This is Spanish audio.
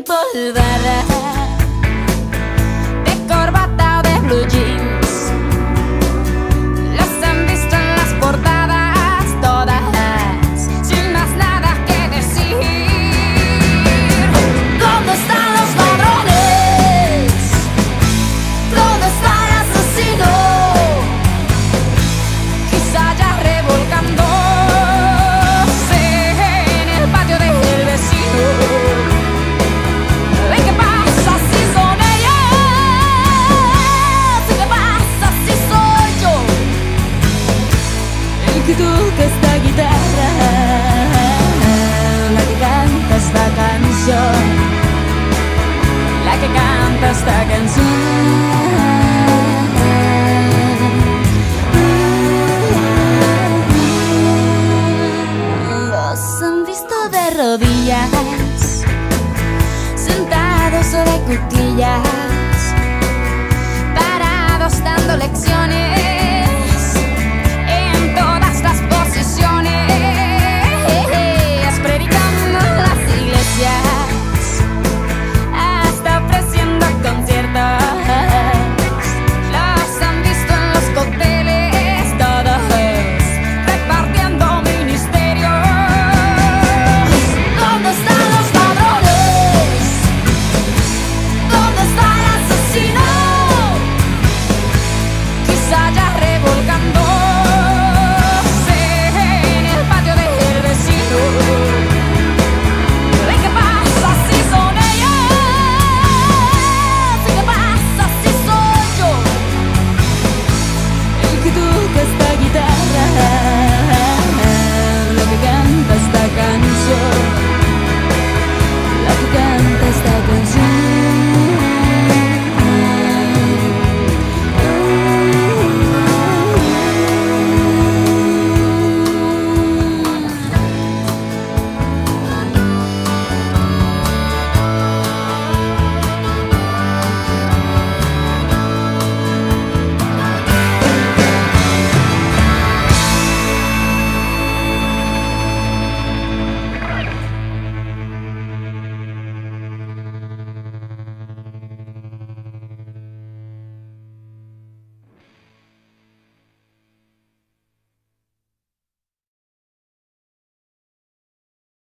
empolvada toca esta guitarra, la que canta esta canción, la que canta esta canción. Los han visto de rodillas, sentados sobre cutillas I